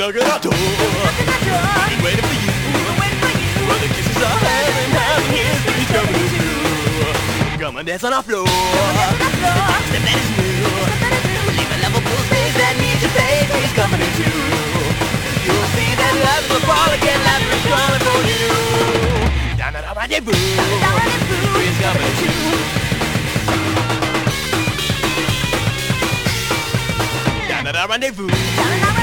knocking our door. Been waiting for you. Well, the kisses are heaven, heaven, here's he's coming through. Come and dance on our floor. Step that is new. Leave a lovable space that needs your face. He's coming in too. You'll see that love will fall again. Love is calling for you. Down at our rendezvous. He's coming too. Down at our rendezvous.